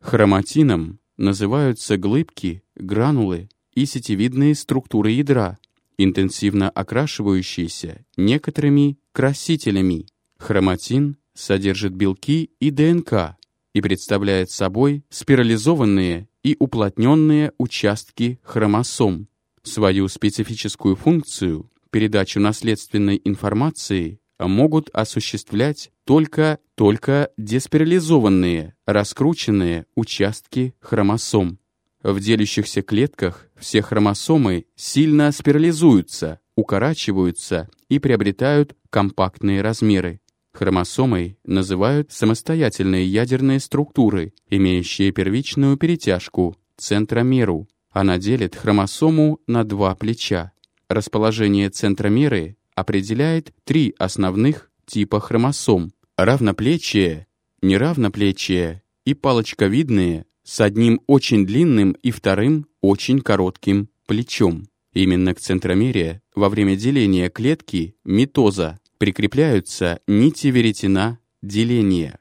Хроматином называются глыбки, гранулы и сетевидные структуры ядра, интенсивно окрашивающиеся некоторыми красителями. Хроматин содержит белки и ДНК и представляет собой спирализованные и уплотненные участки хромосом. Свою специфическую функцию, передачу наследственной информации, могут осуществлять только, только деспирализованные, раскрученные участки хромосом. В делящихся клетках все хромосомы сильно спирализуются, укорачиваются и приобретают компактные размеры. Хромосомой называют самостоятельные ядерные структуры, имеющие первичную перетяжку, центромеру. Она делит хромосому на два плеча. Расположение центромеры определяет три основных типа хромосом. Равноплечие, неравноплечие и палочковидные с одним очень длинным и вторым очень коротким плечом. Именно к центромере во время деления клетки митоза прикрепляются нити веретена деления.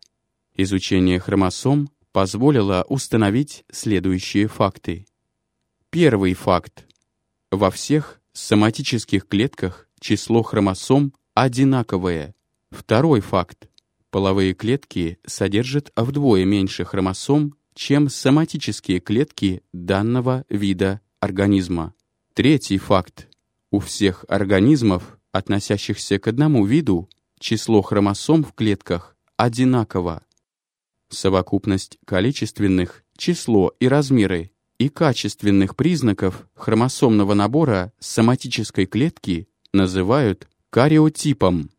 Изучение хромосом позволило установить следующие факты. Первый факт. Во всех соматических клетках число хромосом одинаковое. Второй факт. Половые клетки содержат вдвое меньше хромосом, чем соматические клетки данного вида организма. Третий факт. У всех организмов, относящихся к одному виду, число хромосом в клетках одинаково. Совокупность количественных, число и размеры и качественных признаков хромосомного набора соматической клетки называют кариотипом.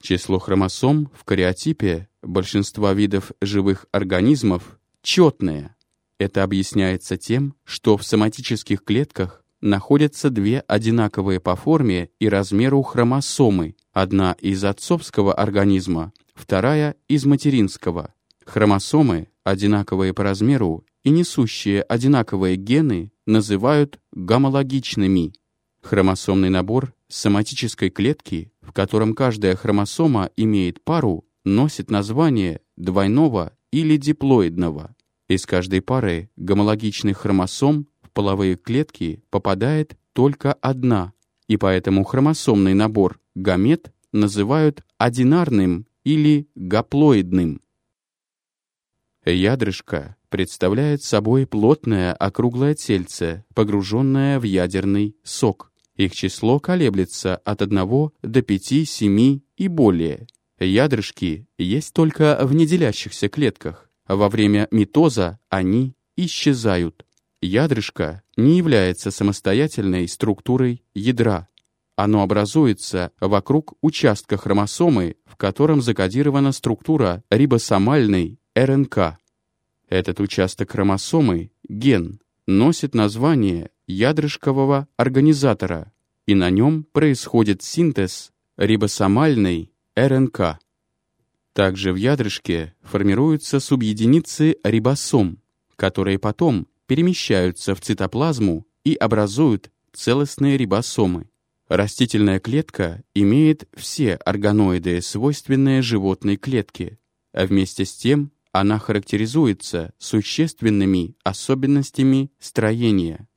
Число хромосом в кариотипе большинства видов живых организмов четное. Это объясняется тем, что в соматических клетках находятся две одинаковые по форме и размеру хромосомы, одна из отцовского организма, вторая из материнского. Хромосомы, одинаковые по размеру и несущие одинаковые гены называют гомологичными. Хромосомный набор соматической клетки, в котором каждая хромосома имеет пару, носит название двойного или диплоидного. Из каждой пары гомологичных хромосом в половые клетки попадает только одна, и поэтому хромосомный набор гамет называют одинарным или гаплоидным. Ядрышко представляет собой плотное округлое тельце, погруженное в ядерный сок. Их число колеблется от 1 до 5, 7 и более. Ядрышки есть только в неделящихся клетках. Во время митоза они исчезают. Ядрышко не является самостоятельной структурой ядра. Оно образуется вокруг участка хромосомы, в котором закодирована структура рибосомальной РНК. Этот участок хромосомы, ген, носит название ядрышкового организатора, и на нем происходит синтез рибосомальной РНК. Также в ядрышке формируются субъединицы рибосом, которые потом перемещаются в цитоплазму и образуют целостные рибосомы. Растительная клетка имеет все органоиды, свойственные животной клетке, а вместе с тем она характеризуется существенными особенностями строения.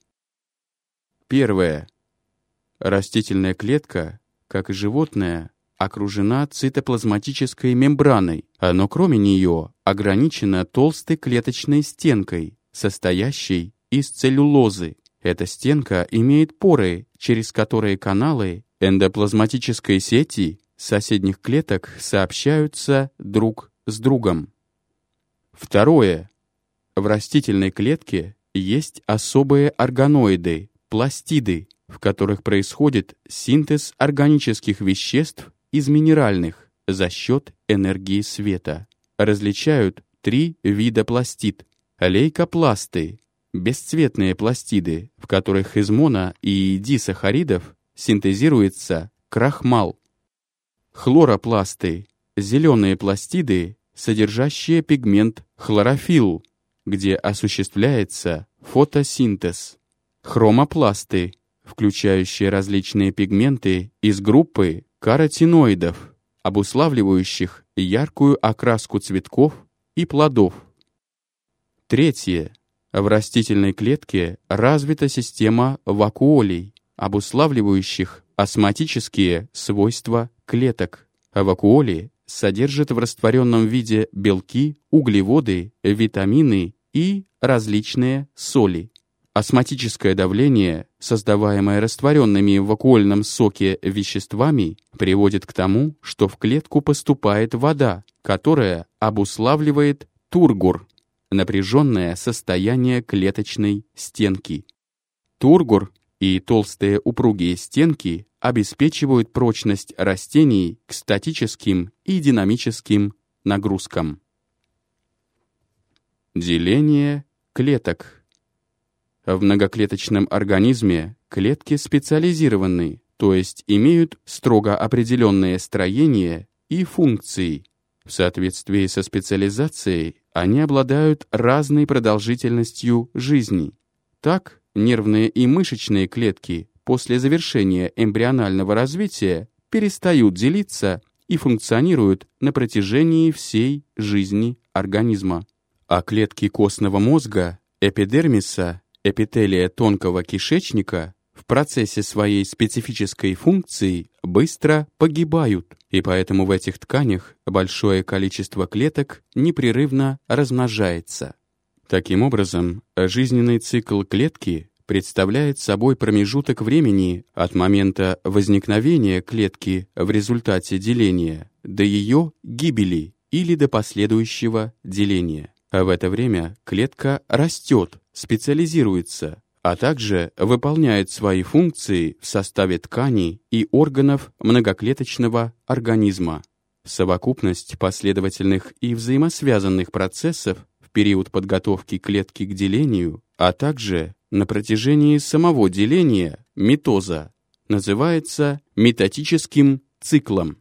Первое. Растительная клетка, как и животное, окружена цитоплазматической мембраной, но кроме нее ограничена толстой клеточной стенкой, состоящей из целлюлозы. Эта стенка имеет поры, через которые каналы эндоплазматической сети соседних клеток сообщаются друг с другом. Второе. В растительной клетке есть особые органоиды, пластиды, в которых происходит синтез органических веществ из минеральных за счет энергии света. Различают три вида пластид. Лейкопласты – бесцветные пластиды, в которых из моно- и дисахаридов синтезируется крахмал. Хлоропласты – зеленые пластиды, содержащие пигмент хлорофилл, где осуществляется фотосинтез. Хромопласты, включающие различные пигменты из группы каротиноидов, обуславливающих яркую окраску цветков и плодов. Третье. В растительной клетке развита система вакуолей, обуславливающих осматические свойства клеток. Вакуоли содержат в растворенном виде белки, углеводы, витамины и различные соли. Осматическое давление, создаваемое растворенными в вакуольном соке веществами, приводит к тому, что в клетку поступает вода, которая обуславливает тургур – напряженное состояние клеточной стенки. Тургур и толстые упругие стенки обеспечивают прочность растений к статическим и динамическим нагрузкам. Деление клеток – в многоклеточном организме клетки специализированы, то есть имеют строго определенное строение и функции. В соответствии со специализацией они обладают разной продолжительностью жизни. Так, нервные и мышечные клетки после завершения эмбрионального развития перестают делиться и функционируют на протяжении всей жизни организма. А клетки костного мозга, эпидермиса эпителия тонкого кишечника в процессе своей специфической функции быстро погибают, и поэтому в этих тканях большое количество клеток непрерывно размножается. Таким образом, жизненный цикл клетки представляет собой промежуток времени от момента возникновения клетки в результате деления до ее гибели или до последующего деления. В это время клетка растет, специализируется, а также выполняет свои функции в составе тканей и органов многоклеточного организма. Совокупность последовательных и взаимосвязанных процессов в период подготовки клетки к делению, а также на протяжении самого деления, митоза, называется метатическим циклом.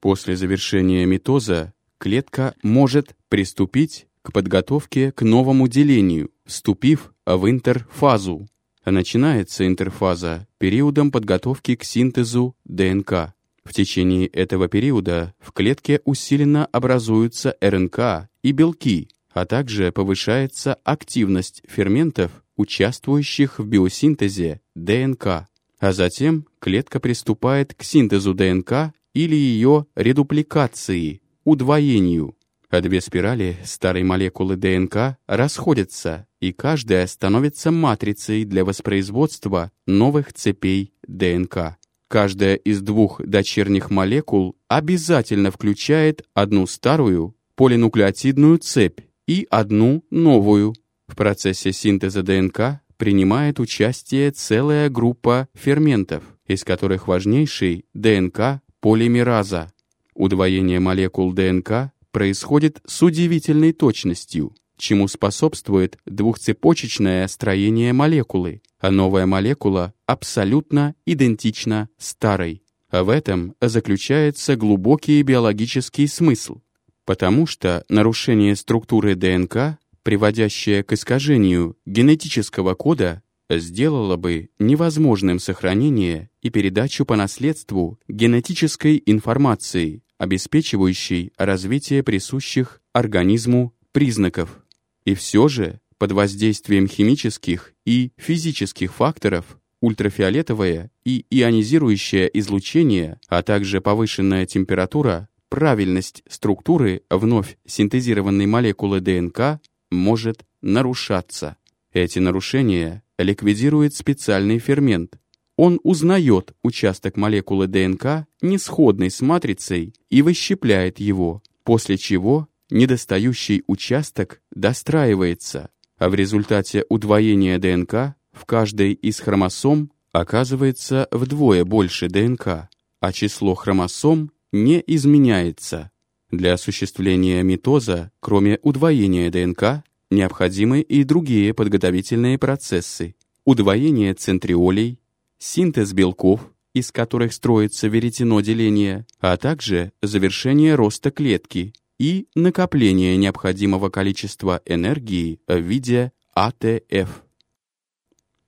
После завершения митоза клетка может приступить к подготовке к новому делению, вступив в интерфазу. Начинается интерфаза периодом подготовки к синтезу ДНК. В течение этого периода в клетке усиленно образуются РНК и белки, а также повышается активность ферментов, участвующих в биосинтезе ДНК. А затем клетка приступает к синтезу ДНК или ее редупликации, удвоению. А две спирали старой молекулы ДНК расходятся, и каждая становится матрицей для воспроизводства новых цепей ДНК. Каждая из двух дочерних молекул обязательно включает одну старую полинуклеотидную цепь и одну новую. В процессе синтеза ДНК принимает участие целая группа ферментов, из которых важнейший ДНК полимераза. Удвоение молекул ДНК происходит с удивительной точностью, чему способствует двухцепочечное строение молекулы, а новая молекула абсолютно идентична старой. А в этом заключается глубокий биологический смысл, потому что нарушение структуры ДНК, приводящее к искажению генетического кода, сделало бы невозможным сохранение и передачу по наследству генетической информации, обеспечивающей развитие присущих организму признаков. И все же, под воздействием химических и физических факторов, ультрафиолетовое и ионизирующее излучение, а также повышенная температура, правильность структуры вновь синтезированной молекулы ДНК может нарушаться. Эти нарушения ликвидирует специальный фермент, он узнает участок молекулы ДНК, несходный с матрицей, и выщепляет его, после чего недостающий участок достраивается, а в результате удвоения ДНК в каждой из хромосом оказывается вдвое больше ДНК, а число хромосом не изменяется. Для осуществления митоза, кроме удвоения ДНК, необходимы и другие подготовительные процессы. Удвоение центриолей, синтез белков, из которых строится веретено деления, а также завершение роста клетки и накопление необходимого количества энергии в виде АТФ.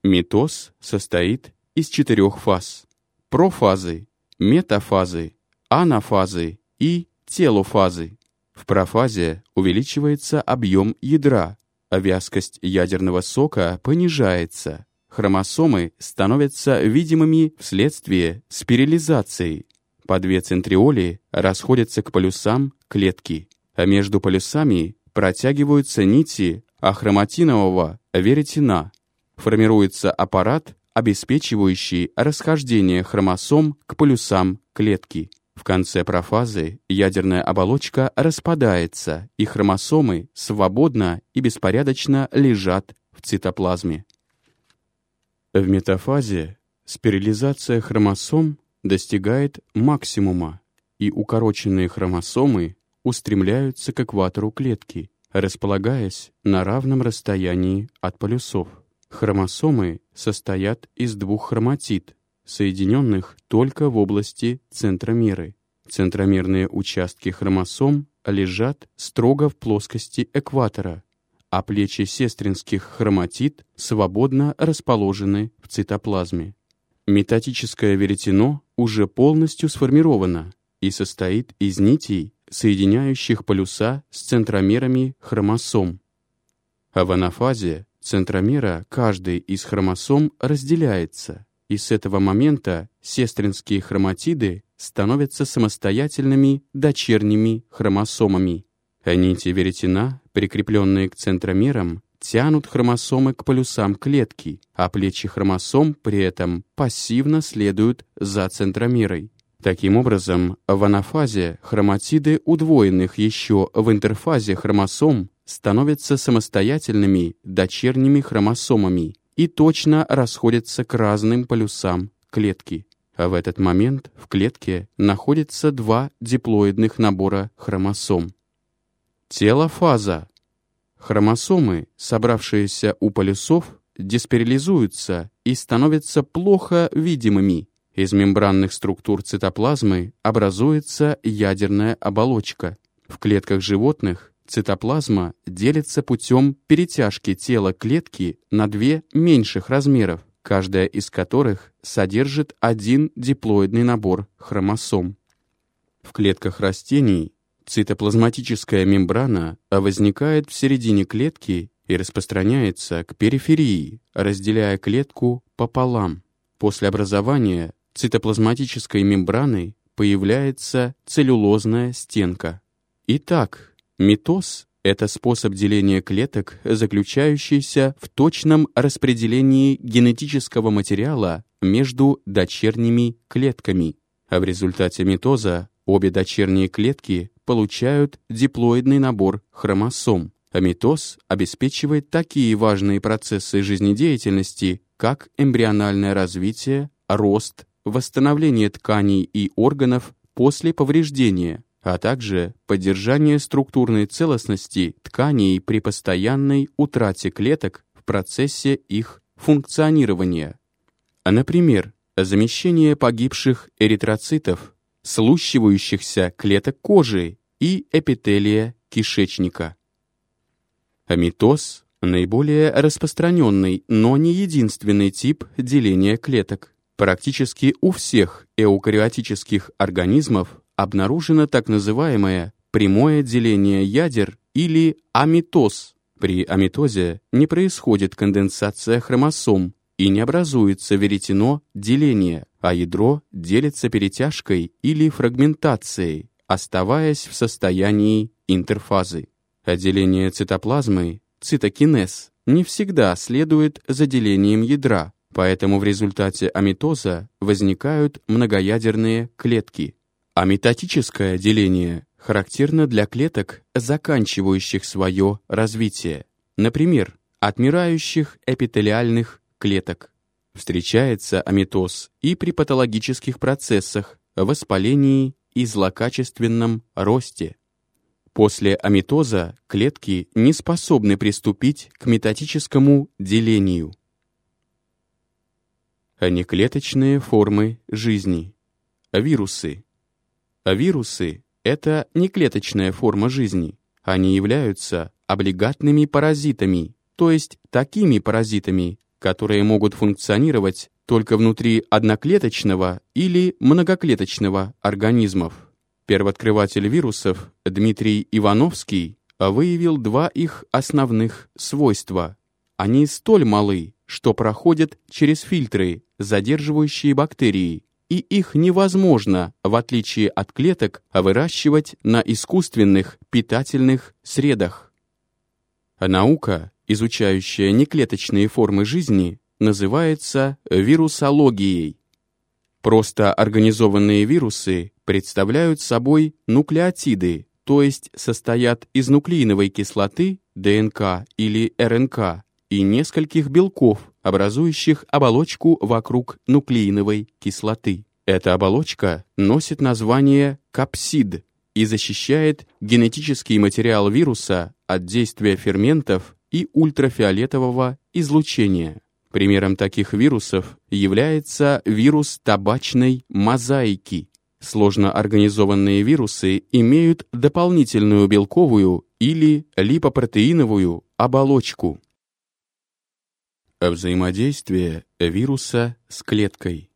Митоз состоит из четырех фаз – профазы, метафазы, анафазы и телофазы. В профазе увеличивается объем ядра, а вязкость ядерного сока понижается. Хромосомы становятся видимыми вследствие спирализации. По две центриоли расходятся к полюсам клетки, а между полюсами протягиваются нити ахроматинового веретена. Формируется аппарат, обеспечивающий расхождение хромосом к полюсам клетки. В конце профазы ядерная оболочка распадается, и хромосомы свободно и беспорядочно лежат в цитоплазме. В метафазе спирализация хромосом достигает максимума, и укороченные хромосомы устремляются к экватору клетки, располагаясь на равном расстоянии от полюсов. Хромосомы состоят из двух хроматид, соединенных только в области центромеры. Центромерные участки хромосом лежат строго в плоскости экватора, а плечи сестринских хроматид свободно расположены в цитоплазме. Метатическое веретено уже полностью сформировано и состоит из нитей, соединяющих полюса с центромерами хромосом. А в анафазе центромера каждой из хромосом разделяется, и с этого момента сестринские хроматиды становятся самостоятельными дочерними хромосомами. А нити веретена, прикрепленные к центромерам, тянут хромосомы к полюсам клетки, а плечи хромосом при этом пассивно следуют за центромерой. Таким образом, в анафазе хроматиды удвоенных еще в интерфазе хромосом становятся самостоятельными дочерними хромосомами и точно расходятся к разным полюсам клетки. А в этот момент в клетке находятся два диплоидных набора хромосом. Телофаза. Хромосомы, собравшиеся у полюсов, дисперилизуются и становятся плохо видимыми из мембранных структур цитоплазмы образуется ядерная оболочка. В клетках животных цитоплазма делится путем перетяжки тела клетки на две меньших размеров, каждая из которых содержит один диплоидный набор хромосом. В клетках растений цитоплазматическая мембрана возникает в середине клетки и распространяется к периферии, разделяя клетку пополам. После образования цитоплазматической мембраной появляется целлюлозная стенка. Итак, митоз — это способ деления клеток, заключающийся в точном распределении генетического материала между дочерними клетками, а в результате митоза обе дочерние клетки получают диплоидный набор хромосом, а митоз обеспечивает такие важные процессы жизнедеятельности, как эмбриональное развитие, рост, восстановление тканей и органов после повреждения, а также поддержание структурной целостности тканей при постоянной утрате клеток в процессе их функционирования. А, например, замещение погибших эритроцитов, слущивающихся клеток кожи и эпителия кишечника. Амитоз – наиболее распространенный, но не единственный тип деления клеток. Практически у всех эукариотических организмов обнаружено так называемое прямое деление ядер или амитоз. При амитозе не происходит конденсация хромосом и не образуется веретено деления, а ядро делится перетяжкой или фрагментацией, оставаясь в состоянии интерфазы. Отделение цитоплазмы, цитокинез, не всегда следует за делением ядра, Поэтому в результате амитоза возникают многоядерные клетки. Амитотическое деление характерно для клеток, заканчивающих свое развитие, например, отмирающих эпителиальных клеток. Встречается амитоз и при патологических процессах, воспалении и злокачественном росте. После амитоза клетки не способны приступить к метатическому делению а не клеточные формы жизни. Вирусы. Вирусы — это не клеточная форма жизни. Они являются облигатными паразитами, то есть такими паразитами, которые могут функционировать только внутри одноклеточного или многоклеточного организмов. Первооткрыватель вирусов Дмитрий Ивановский выявил два их основных свойства. Они столь малы, что проходят через фильтры, задерживающие бактерии, и их невозможно, в отличие от клеток, выращивать на искусственных питательных средах. Наука, изучающая неклеточные формы жизни, называется вирусологией. Просто организованные вирусы представляют собой нуклеотиды, то есть состоят из нуклеиновой кислоты, ДНК или РНК, и нескольких белков, образующих оболочку вокруг нуклеиновой кислоты. Эта оболочка носит название капсид и защищает генетический материал вируса от действия ферментов и ультрафиолетового излучения. Примером таких вирусов является вирус табачной мозаики. Сложно организованные вирусы имеют дополнительную белковую или липопротеиновую оболочку. Взаимодействие вируса с клеткой.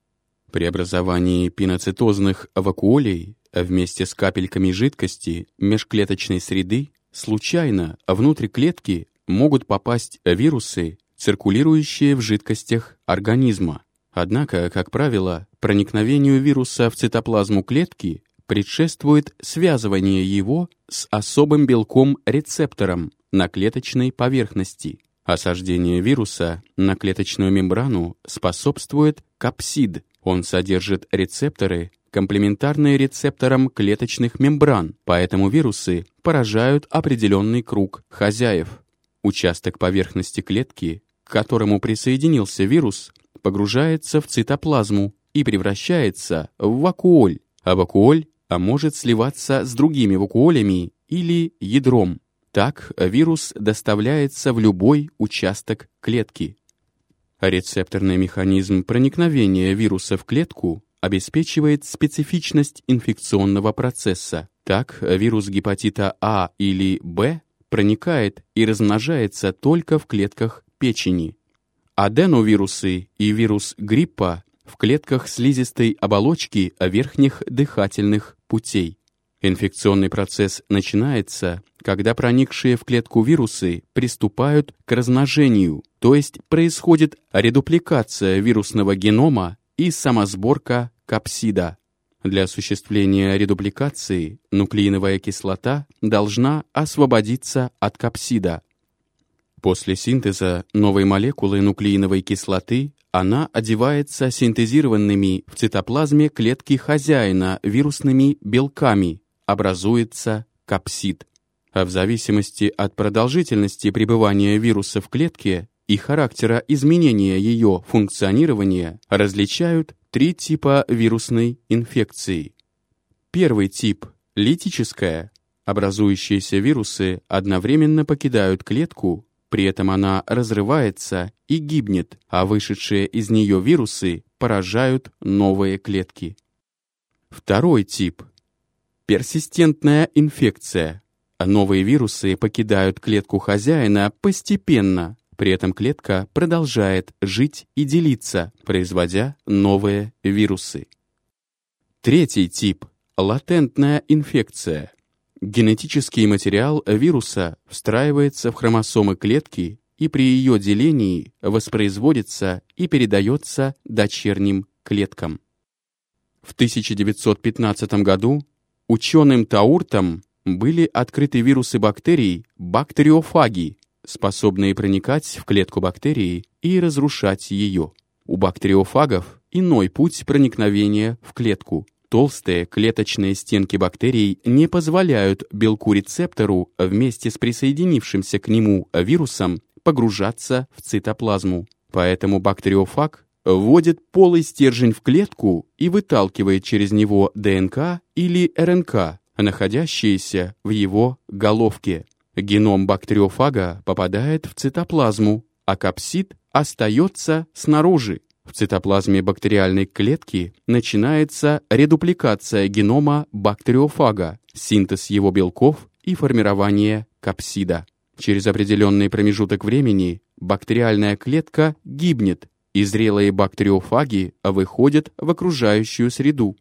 При образовании пиноцитозных вакуолей вместе с капельками жидкости межклеточной среды случайно внутрь клетки могут попасть вирусы, циркулирующие в жидкостях организма. Однако, как правило, проникновению вируса в цитоплазму клетки предшествует связывание его с особым белком-рецептором на клеточной поверхности. Осаждение вируса на клеточную мембрану способствует капсид. Он содержит рецепторы, комплементарные рецепторам клеточных мембран, поэтому вирусы поражают определенный круг хозяев. Участок поверхности клетки, к которому присоединился вирус, погружается в цитоплазму и превращается в вакуоль, а вакуоль а может сливаться с другими вакуолями или ядром. Так вирус доставляется в любой участок клетки. Рецепторный механизм проникновения вируса в клетку обеспечивает специфичность инфекционного процесса. Так, вирус гепатита А или Б проникает и размножается только в клетках печени. Аденовирусы и вирус гриппа в клетках слизистой оболочки верхних дыхательных путей. Инфекционный процесс начинается, когда проникшие в клетку вирусы приступают к размножению, то есть происходит редупликация вирусного генома и самосборка капсида. Для осуществления редупликации нуклеиновая кислота должна освободиться от капсида. После синтеза новой молекулы нуклеиновой кислоты она одевается синтезированными в цитоплазме клетки хозяина вирусными белками, образуется капсид. А в зависимости от продолжительности пребывания вируса в клетке и характера изменения ее функционирования различают три типа вирусной инфекции. Первый тип – литическая. Образующиеся вирусы одновременно покидают клетку, при этом она разрывается и гибнет, а вышедшие из нее вирусы поражают новые клетки. Второй тип – персистентная инфекция. Новые вирусы покидают клетку хозяина постепенно, при этом клетка продолжает жить и делиться, производя новые вирусы. Третий тип – латентная инфекция. Генетический материал вируса встраивается в хромосомы клетки и при ее делении воспроизводится и передается дочерним клеткам. В 1915 году ученым Тауртом были открыты вирусы бактерий бактериофаги, способные проникать в клетку бактерии и разрушать ее. У бактериофагов иной путь проникновения в клетку. Толстые клеточные стенки бактерий не позволяют белку-рецептору вместе с присоединившимся к нему вирусом погружаться в цитоплазму. Поэтому бактериофаг вводит полый стержень в клетку и выталкивает через него ДНК или РНК, находящиеся в его головке. Геном бактериофага попадает в цитоплазму, а капсид остается снаружи. В цитоплазме бактериальной клетки начинается редупликация генома бактериофага, синтез его белков и формирование капсида. Через определенный промежуток времени бактериальная клетка гибнет, и зрелые бактериофаги выходят в окружающую среду.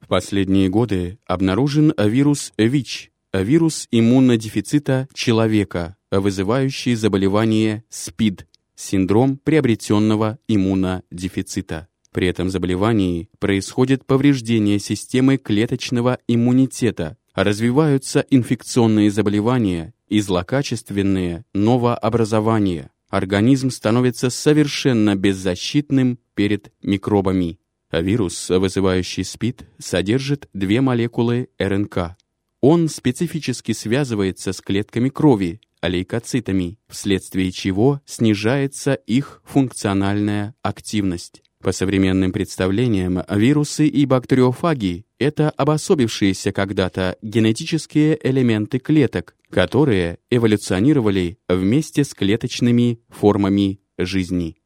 В последние годы обнаружен вирус ВИЧ, вирус иммунодефицита человека, вызывающий заболевание СПИД, синдром приобретенного иммунодефицита. При этом заболевании происходит повреждение системы клеточного иммунитета, развиваются инфекционные заболевания и злокачественные новообразования. Организм становится совершенно беззащитным перед микробами. Вирус, вызывающий СПИД, содержит две молекулы РНК. Он специфически связывается с клетками крови, лейкоцитами, вследствие чего снижается их функциональная активность. По современным представлениям, вирусы и бактериофаги — это обособившиеся когда-то генетические элементы клеток, которые эволюционировали вместе с клеточными формами жизни.